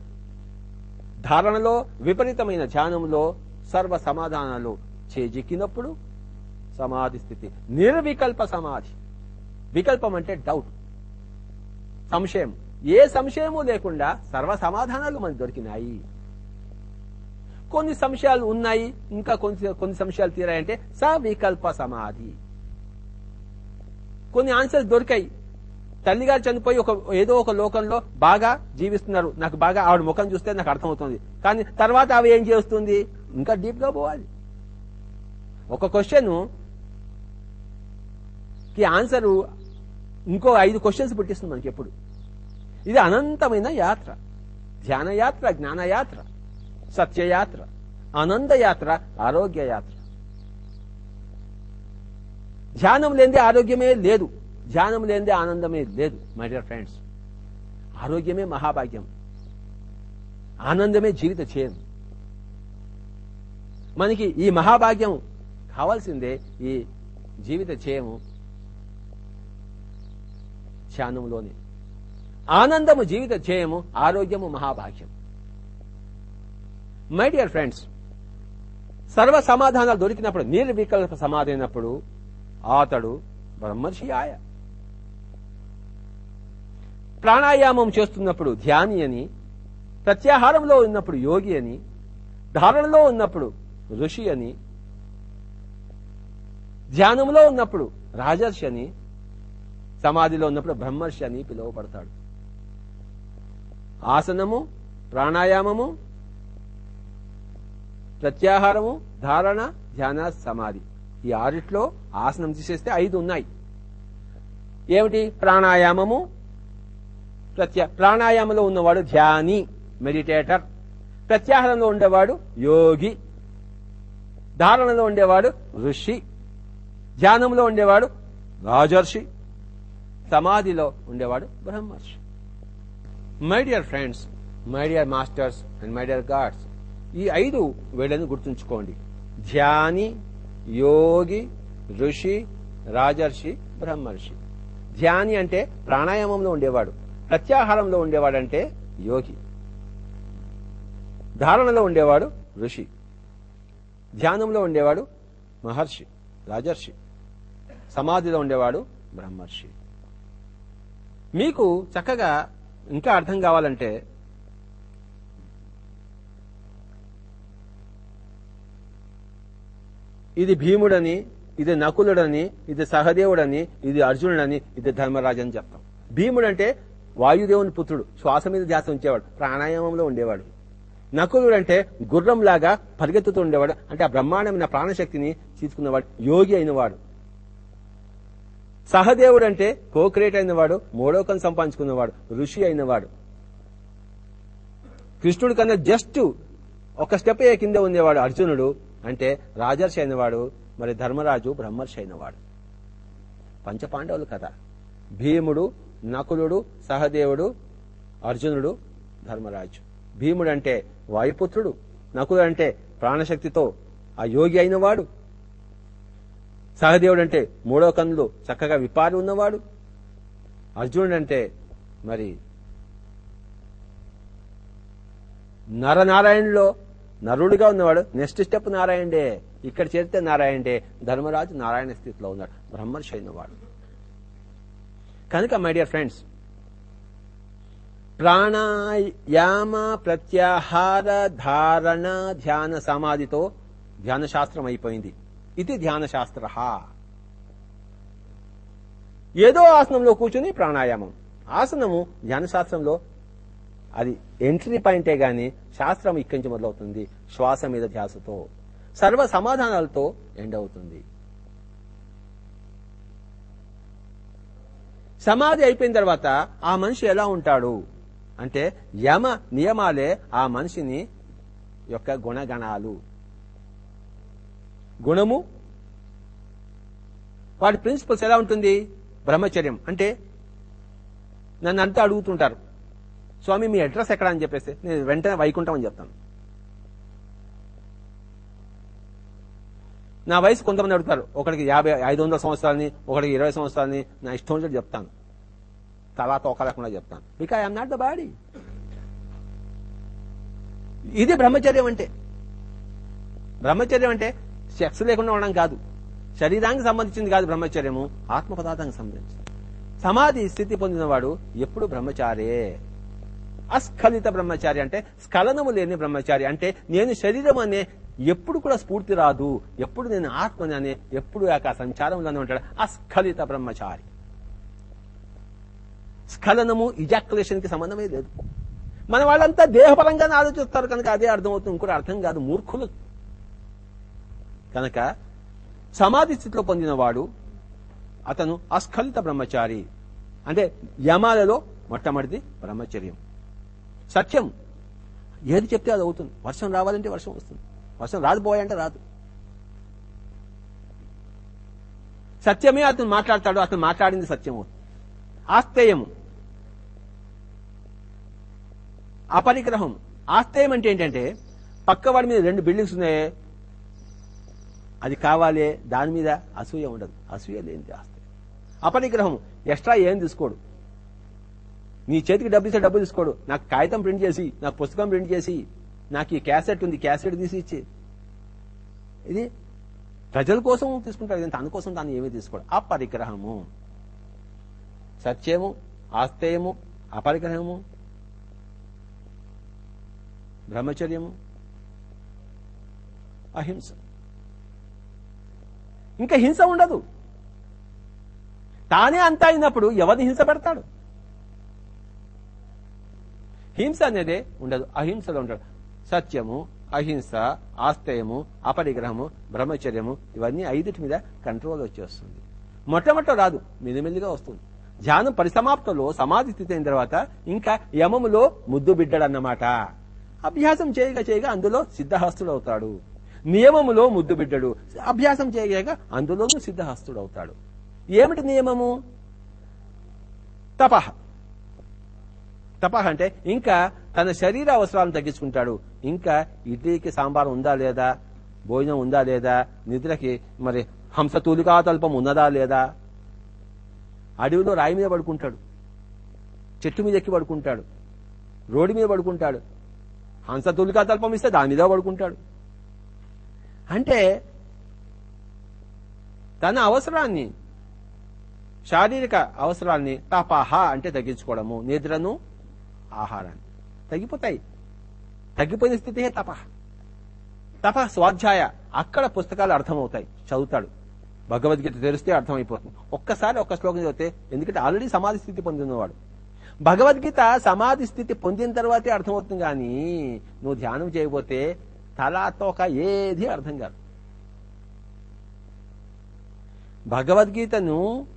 ధారణలో విపరీతమైన ధ్యానంలో సర్వ సమాధానాలు చేజిక్కినప్పుడు సమాధి స్థితి. నిర్వికల్ప సమాధి. వికల్పం అంటే డౌట్ సంశయం. ఏ సంశయము లేకుండా సర్వ సమాధానాలు మనకు దొరికినాయి. కొన్ని సంశయాలు ఉన్నాయి ఇంకా కొన్ని కొన్ని సంశయాలు తీరాయంటే సవికల్ప సమాధి. కొన్ని ఆన్సర్స్ దొరికాయి. తల్లిగారు చనిపోయి ఒక ఏదో ఒక లోకంలో బాగా జీవిస్తున్నారు. నాకు బాగా ఆవిడ ముఖం చూస్తే నాకు అర్థమవుతుంది. కానీ తర్వాత అవి ఏం చేస్తుంది? ఇంకా డీప్గా పోవాలి. ఒక క్వశ్చన్కి ఆన్సర్ ఇంకో ఐదు క్వశ్చన్స్ పుట్టిస్తుంది మనకి ఎప్పుడు? ఇది అనంతమైన యాత్ర. ధ్యానయాత్ర జ్ఞానయాత్ర సత్యయాత్ర ఆనంద యాత్ర ఆరోగ్య యాత్ర ధ్యానం లేనిదే ఆరోగ్యమే లేదు. ధ్యానం లేనిదే ఆనందమే లేదు మై డియర్ ఫ్రెండ్స్ ఆరోగ్యమే మహాభాగ్యం. ఆనందమే జీవిత చేయం మనకి ఈ మహాభాగ్యం కావాల్సిందే ఈ జీవిత చేయము ధ్యానంలోనే. ఆనందము జీవిత ధ్యేయము ఆరోగ్యము మహాభాగ్యం. మై డియర్ ఫ్రెండ్స్ సర్వ సమాధానాలు దొరికినప్పుడు నిర్వికల్ప సమాధైనప్పుడు అతడు బ్రహ్మర్షి ఆయ. ప్రాణాయామం చేస్తున్నప్పుడు ధ్యాని అని ప్రత్యాహారంలో ఉన్నప్పుడు యోగి అని ధారణలో ఉన్నప్పుడు ఋషి అని ధ్యానంలో ఉన్నప్పుడు రాజర్షి అని సమాధిలో ఉన్నప్పుడు బ్రహ్మర్షి అని పిలువబడతాడు. ఆసనము ప్రాణాయామము ప్రత్యాహారము ధారణ ధ్యాన సమాధి. ఈ ఆరిట్లో ఆసనం తీసేస్తే ఐదు ఉన్నాయి. ఏమిటి? ప్రాణాయామము ప్రత్యా ప్రాణాయామంలో ఉన్నవాడు ధ్యాని మెడిటేటర్. ప్రత్యాహారంలో ఉండేవాడు యోగి. ధారణలో ఉండేవాడు ఋషి. ధ్యానంలో ఉండేవాడు రాజర్షి. సమాధిలో ఉండేవాడు బ్రహ్మర్షి. My dear friends my dear masters and my dear gods ఈ ఐదు వేళను గుర్తుంచుకోండి. ధ్యాని యోగి ఋషి రాజర్షి బ్రహ్మర్షి. ధ్యాని అంటే ప్రాణాయామంలో ఉండేవాడు ప్రత్యాహారంలో ఉండేవాడంటే యోగి. ధారణలో ఉండేవాడు ఋషి. ధ్యానంలో ఉండేవాడు మహర్షి రాజర్షి. సమాధిలో ఉండేవాడు బ్రహ్మర్షి. మీకు చక్కగా ఇంకా అర్థం కావాలంటే ఇది భీముడని ఇది నకులుడని ఇది సహదేవుడని ఇది అర్జునుడని ఇది ధర్మరాజు అని చెప్తాం. భీముడు అంటే వాయుదేవుని పుత్రుడు శ్వాస మీద ధ్యాస ఉంచేవాడు ప్రాణాయామంలో ఉండేవాడు. నకులుడు అంటే గుర్రంలాగా పరిగెత్తుతూ ఉండేవాడు అంటే ఆ బ్రహ్మాండమైన ప్రాణశక్తిని తీసుకున్నవాడు యోగి అయినవాడు. సహదేవుడు అంటే కోక్రేట్ అయినవాడు మూడోకం సంపాదించుకున్నవాడు ఋషి అయినవాడు. కృష్ణుడి కన్నా జస్ట్ ఒక స్టెప్ ఏ కింద ఉండేవాడు అర్జునుడు అంటే రాజర్షి అయినవాడు మరి ధర్మరాజు బ్రహ్మర్షి అయినవాడు. పంచపాండవులు కదా భీముడు నకులుడు సహదేవుడు అర్జునుడు ధర్మరాజు. భీముడు అంటే వాయుపుత్రుడు నకులు అంటే ప్రాణశక్తితో ఆ యోగి అయినవాడు. సహదేవుడు అంటే మూడో కన్నులు చక్కగా విపారి ఉన్నవాడు. అర్జునుడు అంటే మరి నరనారాయణులో నరుడిగా ఉన్నవాడు. నెక్స్ట్ స్టెప్ నారాయణే ఇక్కడ చేరితే నారాయణే ధర్మరాజు నారాయణ స్థితిలో ఉన్నాడు. బ్రహ్మర్షి అయినవాడు. కనుక మై డియర్ ఫ్రెండ్స్ ప్రాణాయామ ప్రత్యాహార ధారణ ధ్యాన సమాధితో ధ్యాన శాస్త్రం అయిపోయింది. ఇది ధ్యాన శాస్త్ర ఏదో ఆసనంలో కూర్చుని ప్రాణాయామం. ఆసనము ధ్యాన శాస్త్రంలో అది ఎంట్రీ పాయింటే గాని శాస్త్రం ఇక్కడి నుంచి మొదలవుతుంది శ్వాస మీద ధ్యాసతో. సర్వ సమాధానాలతో ఎండ్ అవుతుంది. సమాధి అయిపోయిన తర్వాత ఆ మనిషి ఎలా ఉంటాడు? అంటే యమ నియమాలే ఆ మనిషిని యొక్క గుణగణాలు. గుణము వాటి ప్రిన్సిపల్స్ ఎలా ఉంటుంది? బ్రహ్మచర్యం. అంటే నన్ను అంతా అడుగుతుంటారు స్వామి మీ అడ్రస్ ఎక్కడ? అని చెప్పేసి నేను వెంటనే వైకుంఠం అని చెప్తాను. నా వయసు కొంతమంది అడుగుతారు ఒకరికి యాభై ఐదు వందల సంవత్సరాలని ఒకడికి ఇరవై సంవత్సరాలని నా ఇష్టం వచ్చినట్టు చెప్తాను. తలా తోక లేకుండా చెప్తాను. Because I'm not the body ఇది బ్రహ్మచర్యం అంటే. బ్రహ్మచర్యం అంటే సెక్స్ లేకుండా ఉండడం కాదు. శరీరానికి సంబంధించింది కాదు బ్రహ్మచర్యము ఆత్మ పదార్థానికి సంబంధించింది. సమాధి స్థితి పొందినవాడు ఎప్పుడు బ్రహ్మచారే. అస్ఖలిత బ్రహ్మచారి అంటే స్ఖలనము లేని బ్రహ్మచారి అంటే నేను శరీరం అనే ఎప్పుడు కూడా స్ఫూర్తి రాదు ఎప్పుడు నేను ఆత్మని అనే ఎప్పుడు ఆ సంచారంలోనే ఉంటాడు. అస్ఖలిత బ్రహ్మచారి. స్ఖలనము ఇజాక్యులేషన్కి సంబంధమే లేదు. మన వాళ్ళంతా దేహపరంగానే ఆలోచిస్తారు కనుక అదే అర్థమవుతుంది. ఇంకోటి అర్థం కాదు. మూర్ఖులు. కనుక సమాధి స్థితిలో పొందినవాడు అతను అస్ఖలిత బ్రహ్మచారి. అంటే యమాలలో మొట్టమొదటిది బ్రహ్మచర్యం. సత్యం. ఏది చెప్తే అది అవుతుంది. వర్షం రావాలంటే వర్షం వస్తుంది. వర్షం రాదుపోయాయంటే రాదు. సత్యమే అతను మాట్లాడతాడు. అతను మాట్లాడింది సత్యము. ఆస్తేయము అపరిగ్రహం ఆస్తేయం అంటే ఏంటంటే పక్కవాడి మీద రెండు బిల్డింగ్స్ ఉన్నాయి. అది కావాలి దాని మీద అసూయ ఉండదు. అసూయ లేనిది ఆస్తి. అపరిగ్రహం ఎక్స్ట్రా ఏం తీసుకోడు? నీ చేతికి డబ్బు ఇస్తే డబ్బు తీసుకోడు. నాకు కాగితం ప్రింట్ చేసి నాకు పుస్తకం ప్రింట్ చేసి నాకు ఈ క్యాసెట్ ఉంది క్యాసెట్ తీసి ఇచ్చి. ఇది ప్రజల కోసం తీసుకుంటాడు. తన కోసం తాను ఏమీ తీసుకోడు. అపరిగ్రహము. సత్యము ఆస్తేయము అపరిగ్రహము బ్రహ్మచర్యము అహింస. ఇంకా హింస ఉండదు. తానే అంత అయినప్పుడు ఎవరిని హింస పెడతాడు? హింస అనేదే ఉండదు అహింసలో ఉంటాడు సత్యము అహింస ఆస్తేయము అపరిగ్రహము బ్రహ్మచర్యము ఇవన్నీ ఐదుటి మీద కంట్రోల్ వచ్చేస్తుంది. మొట్టమొదట రాదు మెల్లిమెల్లిగా వస్తుంది. ధ్యానం పరిసమాప్తంలో సమాధి స్థితి అయిన తర్వాత ఇంకా యమములో ముద్దు బిడ్డడన్నమాట. అభ్యాసం చేయగా చేయగా అందులో సిద్ధహస్తుడు అవుతాడు నియమములో ముద్దు బిడ్డడు. అభ్యాసం చేయగా అందులోనూ సిద్ధహస్తుడు అవుతాడు. ఏమిటి నియమము? తపహ. తపహ అంటే ఇంకా తన శరీర అవసరాలను తగ్గించుకుంటాడు. ఇంకా ఇడ్లీకి సాంబార్ ఉందా లేదా? భోజనం ఉందా లేదా? నిద్రకి మరి హంసతూలికా తల్పం ఉన్నదా లేదా? అడవిలో రాయి మీద పడుకుంటాడు. చెట్టు మీద ఎక్కి పడుకుంటాడు. రోడ్డు మీద పడుకుంటాడు. హంసతూలికా తల్పం ఇస్తే దాని మీద పడుకుంటాడు. అంటే తన అవసరాన్ని శారీరక అవసరాన్ని తపహ అంటే తగ్గించుకోవడము నిద్రను ఆహారాన్ని. తగ్గిపోతాయి. తగ్గిపోయిన స్థితి తప తప స్వాధ్యాయ. అక్కడ పుస్తకాలు అర్థమవుతాయి. చదువుతాడు. భగవద్గీత తెరిస్తే అర్థమైపోతుంది. ఒక్కసారి ఒక్క శ్లోకం చదివితే ఎందుకంటే ఆల్రెడీ సమాధి స్థితి పొందినవాడు. భగవద్గీత సమాధి స్థితి పొందిన తర్వాతే అర్థమవుతుంది కానీ నువ్వు ధ్యానం చేయబోతే తలాతోక ఏది అర్థం కాదు. భగవద్గీతను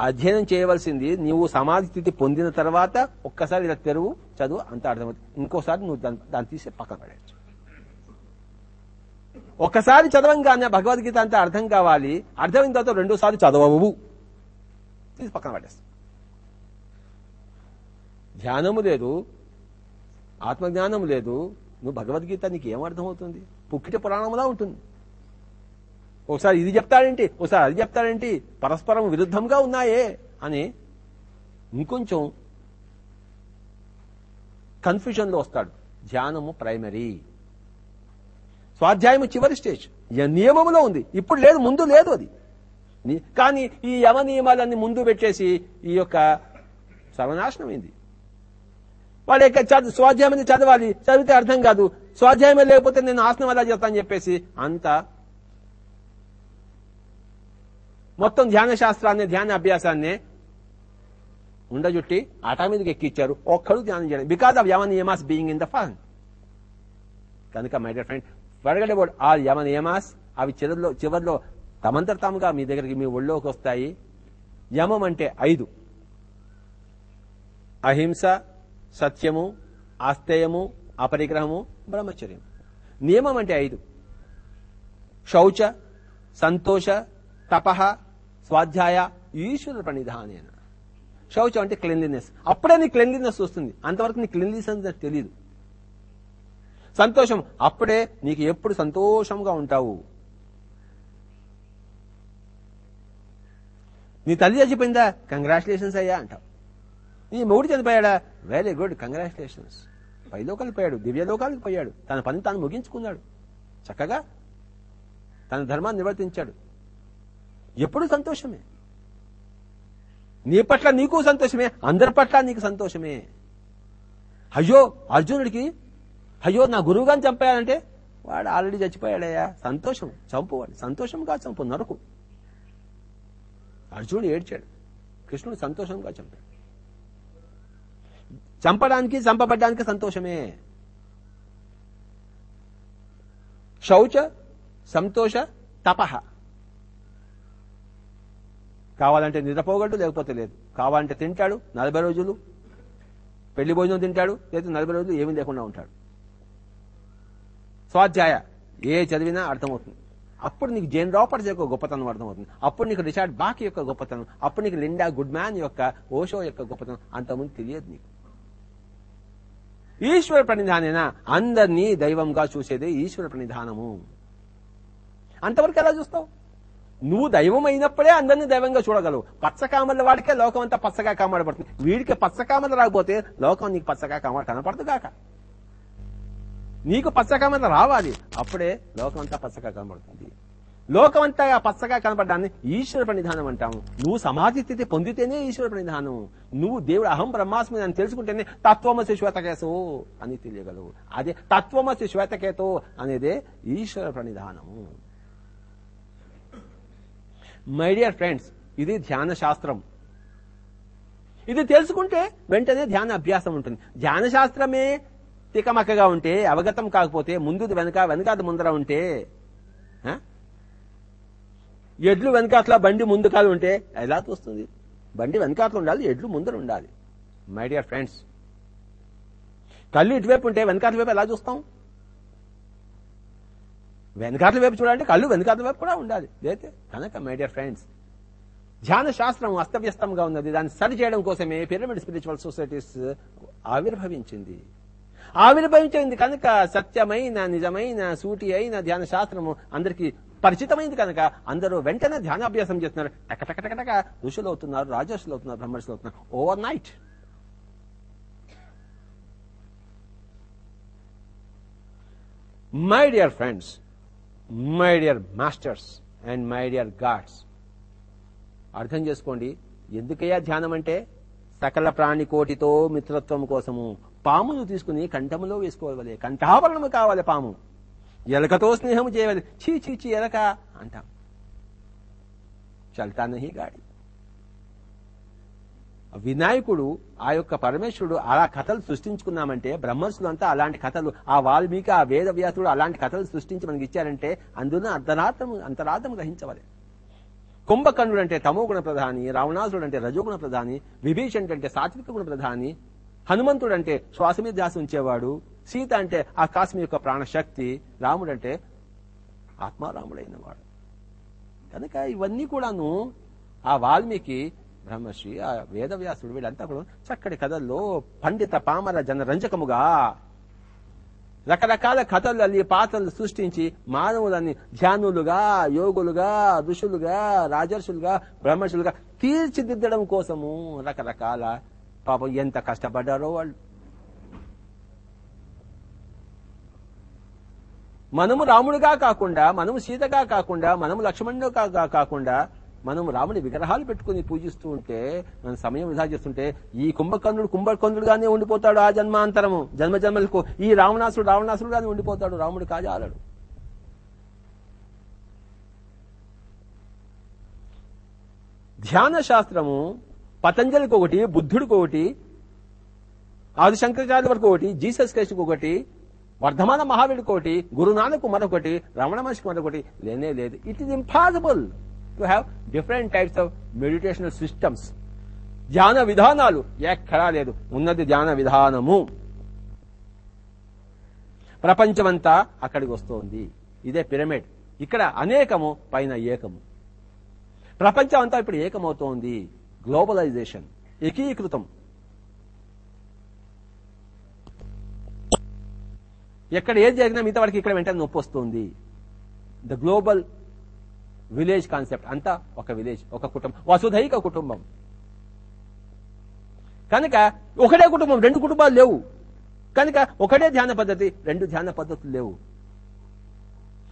అధ్యయనం చేయవలసింది నువ్వు సమాధి స్థితి పొందిన తర్వాత ఒక్కసారి ఇలా తెరువు చదువు అంత అర్థమవుతుంది. ఇంకోసారి నువ్వు దాన్ని దాన్ని తీసి పక్కన పడేయచ్చు ఒక్కసారి చదవంగానే భగవద్గీత అంతా అర్థం కావాలి. అర్థమైన తర్వాత రెండోసారి చదవవు. తీసి పక్కన పడేస్తా ధ్యానము లేదు. ఆత్మజ్ఞానం లేదు. నువ్వు భగవద్గీత నీకు ఏమర్థమవుతుంది పుక్కిట పురాణములా ఉంటుంది. ఒకసారి ఇది చెప్తాడేంటి ఒకసారి అది చెప్తాడేంటి పరస్పరం విరుద్ధంగా ఉన్నాయే అని ఇంకొంచెం కన్ఫ్యూజన్లో వస్తాడు. ధ్యానము ప్రైమరీ. స్వాధ్యాయము చివరి స్టేజ్. నియమంలో ఉంది. ఇప్పుడు లేదు ముందు లేదు అది. కానీ ఈ యమ నియమాలన్నీ ముందు పెట్టేసి ఈ యొక్క సర్వనాశనమైంది. వాడు యొక్క స్వాధ్యాయం చదవాలి. చదివితే అర్థం కాదు. స్వాధ్యాయమే లేకపోతే నేను ఆసనం అలా చేస్తాను చెప్పేసి అంత మొత్తం ధ్యాన శాస్త్రాన్ని ధ్యాన అభ్యాసాన్ని ఉండజుట్టి ఆటా మీదకి ఎక్కిచ్చారు. ఒక్కడు ధ్యానం చేయడం బికాస్ ఆఫ్ యవన్ నియమాస్ బీయింగ్ ఇన్ ద ఫన్ కనుక my dear friend forget about ఆ యమ నియమాస్ అవి చివరిలో చివరిలో తమంతర తాముగా మీ దగ్గరికి మీ ఒళ్ళోకి వస్తాయి. యమం అంటే ఐదు. అహింస సత్యము ఆస్తేయము అపరిగ్రహము బ్రహ్మచర్యం నియమం అంటే ఐదు. శౌచ సంతోష తపహ స్వాధ్యాయ ఈశ్వర ప్రణిధానేన శౌచం అంటే క్లెన్లీనెస్ అప్పుడే నీ క్లెన్లీనెస్ వస్తుంది. అంతవరకు నీ క్లెన్లీనెస్ అంటే తెలియదు సంతోషం. అప్పుడే నీకు ఎప్పుడు సంతోషంగా ఉంటావు. నీ తల్లి చచ్చిపోయిందా? కంగ్రాచులేషన్స్ అయ్యా అంటావు. నీ మొగుడు చనిపోయాడా? వెరీ గుడ్ కంగ్రాచులేషన్స్ పైలోకాలకు పోయాడు దివ్యలోకాలకు పోయాడు. తన పని తాను ముగించుకున్నాడు. చక్కగా తన ధర్మాన్ని నిర్వర్తించాడు. ఎప్పుడు సంతోషమే. నీ పట్ల నీకు సంతోషమే అందరి పట్ల నీకు సంతోషమే. అయ్యో అర్జునుడికి అయ్యో నా గురువు గారిని చంపాడంటే వాడు ఆల్రెడీ చచ్చిపోయాడయ్యా. సంతోషం చంపు వాడు. సంతోషంగా చంపు నరకు. అర్జునుడు ఏడ్చాడు. కృష్ణుడు సంతోషంగా చంపాడు. చంపడానికి చంపబడ్డానికి సంతోషమే. శౌచ సంతోష తపహ కావాలంటే నిద్రపోగలడు లేకపోతే లేదు. కావాలంటే తింటాడు నలభై రోజులు పెళ్ళి భోజనం తింటాడు లేదా నలభై రోజులు ఏమీ లేకుండా ఉంటాడు. స్వాధ్యాయ. ఏ చదివినా అర్థమవుతుంది. అప్పుడు నీకు జేన్ రాపర్స్ యొక్క గొప్పతనం అర్థమవుతుంది. అప్పుడు నీకు రిచార్డ్ బాక్ యొక్క గొప్పతనం. అప్పుడు నీకు లిండా గుడ్ మ్యాన్ యొక్క ఓషో యొక్క గొప్పతనం. అంతకుముందు తెలియదు నీకు. ఈశ్వర ప్రణిధానేనా? అందరినీ దైవంగా చూసేదే ఈశ్వర ప్రణిధానము. అంతవరకు ఎలా చూస్తావు? నువ్వు దైవం అయినప్పుడే అందరినీ దైవంగా చూడగలవు. పచ్చకామల వాడికే లోకం అంతా పచ్చగా కామాడబడుతుంది వీడికి పచ్చకామల రాకపోతే లోకం నీకు పచ్చగా కామ కనపడదు కాక. నీకు పచ్చకామలు రావాలి. అప్పుడే లోకం అంతా పచ్చగా కనబడుతుంది లోకమంతా పచ్చగా కనపడడాన్ని ఈశ్వర ప్రణిధానం అంటాము. నువ్వు సమాధి స్థితి పొందితేనే ఈశ్వర ప్రణిధానం నువ్వు దేవుడు అహం బ్రహ్మాస్మి అని తెలుసుకుంటేనే తత్వమసి శ్వేతకేశో అని తెలియగలవు. అదే తత్వమసి శ్వేతకేతో అనేదే ఈశ్వర ప్రణిధానము మై డియర్ ఫ్రెండ్స్ ఇది ధ్యాన శాస్త్రం. ఇది తెలుసుకుంటే వెంటనే ధ్యాన అభ్యాసం ఉంటుంది. ధ్యాన శాస్త్రమే తికమక్కగా ఉంటే అవగతం కాకపోతే ముందు వెనక వెనకాత ముందర ఉంటే ఆ? ఎడ్లు వెనకాతల బండి ముందు కాలు ఉంటే ఎలా తోస్తుంది? బండి వెనకాతలు ఉండాలి ఎడ్లు ముందర ఉండాలి. మై డియర్ ఫ్రెండ్స్ కళ్ళు ఇటువైపు ఉంటే వెనకాతల వైపు ఎలా చూస్తాం? వెనకాతల వైపు చూడాలంటే కళ్ళు వెనకాతల వైపు కూడా ఉండాలి. లేతే కనుక మై డియర్ ఫ్రెండ్స్ ధ్యాన శాస్త్రం అస్తవ్యస్తంగా ఉన్నది. దాన్ని సరి చేయడం కోసమే పిరమిడ్ స్పిరిచువల్ సొసైటీస్ ఆవిర్భవించింది. ఆవిర్భవించింది కనుక సత్యమైన నిజమైన సూటి అయిన ధ్యాన శాస్త్రము అందరికీ పరిచితమైంది కనుక అందరూ వెంటనే ధ్యానాభ్యాసం చేస్తున్నారు. టకటకటకటక ఋషులు అవుతున్నారు రాజర్షులు అవుతున్నారు బ్రహ్మర్షులు అవుతున్నారు. Overnight my dear friends my dear masters and my dear gods అర్థం చేసుకోండి. ఎందుకయ్యా ధ్యానం అంటే? సకల ప్రాణి కోటితో మిత్రత్వం కోసము. పామును తీసుకుని కంఠములో వేసుకోవాలి. కంఠాభరణము కావాలి పాము. ఎలకతో స్నేహం చేయవలసి చీ చీ చీ ఎలక అంటాం. చల్తా నహి గాడి. వినాయకుడు ఆ యొక్క పరమేశ్వరుడు అలా కథలు సృష్టించుకున్నామంటే బ్రహ్మర్షులు అంతా అలాంటి కథలు ఆ వాల్మీకి ఆ వేద వ్యాసుడు అలాంటి కథలు సృష్టించి మనకి ఇచ్చారంటే అందున అర్ధనార్థము అంతరార్థం గ్రహించవాలి. కుంభకర్ణుడు అంటే తమో గుణ ప్రధాని రావణాసుడు అంటే రజోగుణ ప్రధాని విభీషణుడు అంటే సాత్విక గుణ ప్రధాని హనుమంతుడు అంటే శ్వాస మీద ధ్యాస ఉంచేవాడు సీత అంటే ఆ యొక్క ప్రాణశక్తి రాముడు అంటే ఆత్మారాముడైన వాడు కనుక ఇవన్నీ కూడాను ఆ వాల్మీకి బ్రహ్మశ్రీ ఆ వేదవ్యాసుడు వీళ్ళంతా కూడా చక్కటి కథల్లో పండిత పామర జన రంజకముగా రకరకాల కథలు అల్లి పాత్రలు సృష్టించి మానవులని ధ్యానులుగా యోగులుగా ఋషులుగా రాజర్షులుగా బ్రహ్మర్షులుగా తీర్చిదిద్దడం కోసము రకరకాల పాపం ఎంత కష్టపడ్డారో వాళ్ళు మనము రాముడుగా కాకుండా మనము సీతగా కాకుండా మనము లక్ష్మణుడుగా కాకుండా మనం రాముడి విగ్రహాలు పెట్టుకుని పూజిస్తూ ఉంటే మన సమయం వృధా చేస్తుంటే ఈ కుంభకర్ణుడు కుంభకర్ణుడుగానే ఉండిపోతాడు ఆ జన్మాంతరము జన్మ జన్మలకు ఈ రావణాసుడు రావణాసుడుగానే ఉండిపోతాడు రాముడు కాజాలడు ధ్యాన శాస్త్రము పతంజలికి ఒకటి బుద్ధుడికి ఒకటి ఆది శంకరాచార్య వరకు ఒకటి జీసస్ క్రైస్ట్కి ఒకటి వర్ధమాన మహావీడికి ఒకటి గురునానక్ మరొకటి రమణ మహర్షికి మరొకటి లేనే లేదు. It is impossible to have different types of meditational systems ధ్యాన విధానాలు ఎక్కడా లేదు. ఉన్నది ధ్యాన విధానము. ప్రపంచమంతా అక్కడికి వస్తోంది ఇదే పిరమిడ్. ఇక్కడ అనేకము పైన ఏకము. ప్రపంచం అంతా ఇప్పుడు ఏకమవుతోంది. గ్లోబలైజేషన్ ఏకీకృతం. ఎక్కడ ఏది జరిగినా మిగతా వాడికి ఇక్కడ వెంటనే నొప్పి వస్తుంది. ద గ్లోబల్ విలేజ్ కాన్సెప్ట్ అంతా ఒక విలేజ్ ఒక కుటుంబం వసుధైక కుటుంబం. కనుక ఒకటే కుటుంబం రెండు కుటుంబాలు లేవు. కనుక ఒకటే ధ్యాన పద్ధతి రెండు ధ్యాన పద్ధతులు లేవు.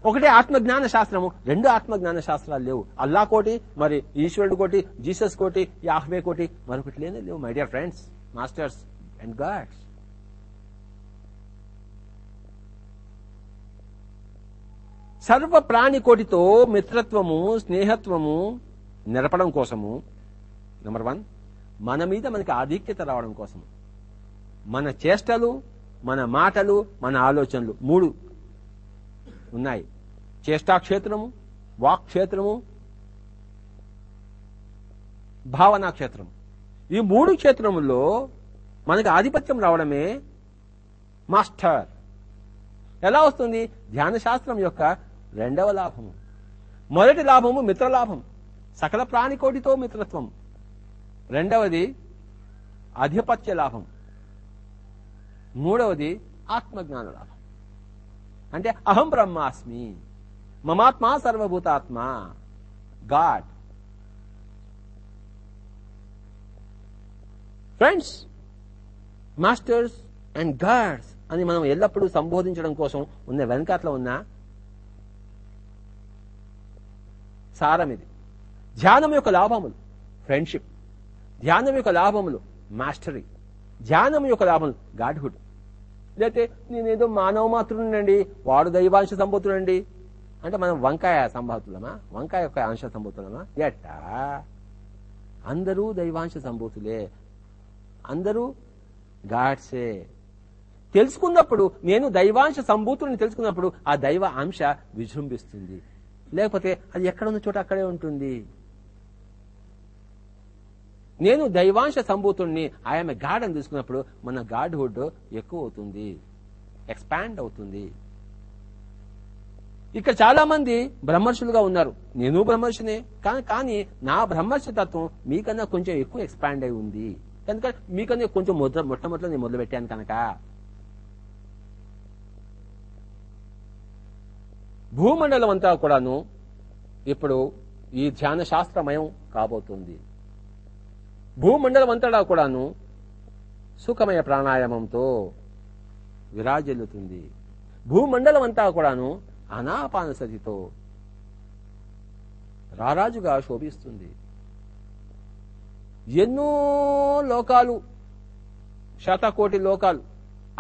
ఒకటే ఆత్మజ్ఞాన శాస్త్రము. రెండు ఆత్మజ్ఞాన శాస్త్రాలు లేవు. అల్లా కోటి మరి ఈశ్వరుడు కోటి జీసస్ కోటి యాహ్వే కోటి మరొకటి లేనే లేవు my dear friends masters and gods. సర్వ ప్రాణి కోటితో మిత్రత్వము స్నేహత్వము నిరపడం కోసము నెంబర్ వన్ మన మీద మనకి ఆధిక్యత రావడం కోసము. మన చేష్టలు మన మాటలు మన ఆలోచనలు. మూడు ఉన్నాయి. చేష్టాక్షేత్రము వాక్క్షేత్రము భావనా క్షేత్రము ఈ మూడు క్షేత్రముల్లో మనకి ఆధిపత్యం రావడమే మాస్టర్. ఎలా వస్తుంది? ధ్యాన శాస్త్రం యొక్క రెండవ లాభము. మొదటి లాభము మిత్రలాభం. సకల ప్రాణికోటితో మిత్రత్వం. రెండవది అధిపత్య లాభం. మూడవది ఆత్మజ్ఞాన లాభం. అంటే అహం బ్రహ్మాస్మి. మమాత్మ సర్వభూతాత్మ. God. Friends masters and gods అని మనం ఎల్లప్పుడూ సంబోధించడం కోసం ఉన్న వెనకాతలో ఉన్న సారం ఇది. ధ్యానం యొక్క లాభములు ఫ్రెండ్షిప్. ధ్యానం యొక్క లాభములు మాస్టరీ. ధ్యానం యొక్క లాభములు గాడ్హుడ్. లేతే నేనేదో మానవ మాతృనండి వాడు దైవాంశ సంభూతుడండి. అంటే మనం వంకాయ సంభూతులమా? వంకాయ యొక్క అంశ సంభూతులమా? ఎట్టా? అందరూ దైవాంశ సంభూతులే. అందరూ గాడ్సే. తెలుసుకున్నప్పుడు నేను దైవాంశ సంభూతుల్ని తెలుసుకున్నప్పుడు ఆ దైవ అంశ విజృంభిస్తుంది. లేకపోతే అది ఎక్కడ ఉన్న చోట అక్కడే ఉంటుంది. నేను దైవాంశ సంభూతుణ్ణి ఐఎమ్ గాడ్ అని తీసుకున్నప్పుడు మన గాడ్ హుడ్ ఎక్కువ అవుతుంది ఎక్స్పాండ్ అవుతుంది. ఇక్కడ చాలా మంది బ్రహ్మర్షులుగా ఉన్నారు. నేను బ్రహ్మర్షినే కానీ కానీ నా బ్రహ్మర్షి తత్వం మీకన్నా కొంచెం ఎక్కువ ఎక్స్పాండ్ అయి ఉంది. కనుక మీకన్నా కొంచెం మొదట మొట్టమొదటి నేను మొదలు పెట్టాను కనుక. భూమండలం అంతా కూడాను ఇప్పుడు ఈ ధ్యాన శాస్త్రమయం కాబోతుంది. భూమండలం అంతటా కూడాను సుఖమయ ప్రాణాయామంతో విరాజిల్లుతుంది. భూమండలం అంతా కూడాను అనాపానసతితో రారాజుగా శోభిస్తుంది. ఎన్నో లోకాలు శతకోటి లోకాలు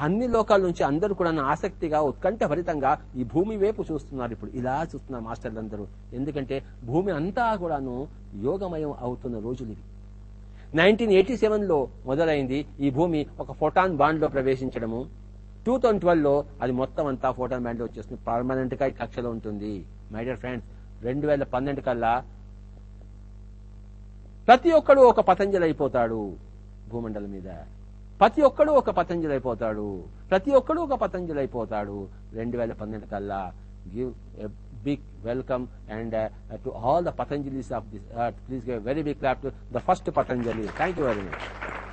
అన్ని లోకాల నుంచి అందరూ కూడా ఆసక్తిగా ఉత్కంఠ ఫలితంగా ఈ భూమి వైపు చూస్తున్నారు ఇప్పుడు. ఇలా చూస్తున్నారు మాస్టర్లందరూ. ఎందుకంటే భూమి అంతా కూడాను యోగమయం అవుతున్న రోజులు ఇవి. నైన్టీన్ ఎయిటీ సెవెన్లో మొదలైంది ఈ భూమి ఒక ఫోటాన్ బాండ్లో ప్రవేశించడము. టూ థౌసండ్ ట్వెల్వ్లో అది మొత్తం అంతా ఫోటాన్ బ్యాండ్లో వచ్చేస్తుంది. పర్మనెంట్గా ఈ కక్షలో ఉంటుంది. మై డియర్ ఫ్రెండ్స్ రెండు వేల పన్నెండు కల్లా ప్రతి ఒక్కడు ఒక పతంజలి అయిపోతాడు భూమండలం మీద. ప్రతి ఒక్కడు ఒక పతంజలి అయిపోతాడు. ప్రతి ఒక్కడు ఒక పతంజలి అయిపోతాడు. రెండు వేల పన్నెండు కల్లా give big welcome and uh, to all the Patanjalis of this earth. Please give a very big clap to the first Patanjali. Thank you very much.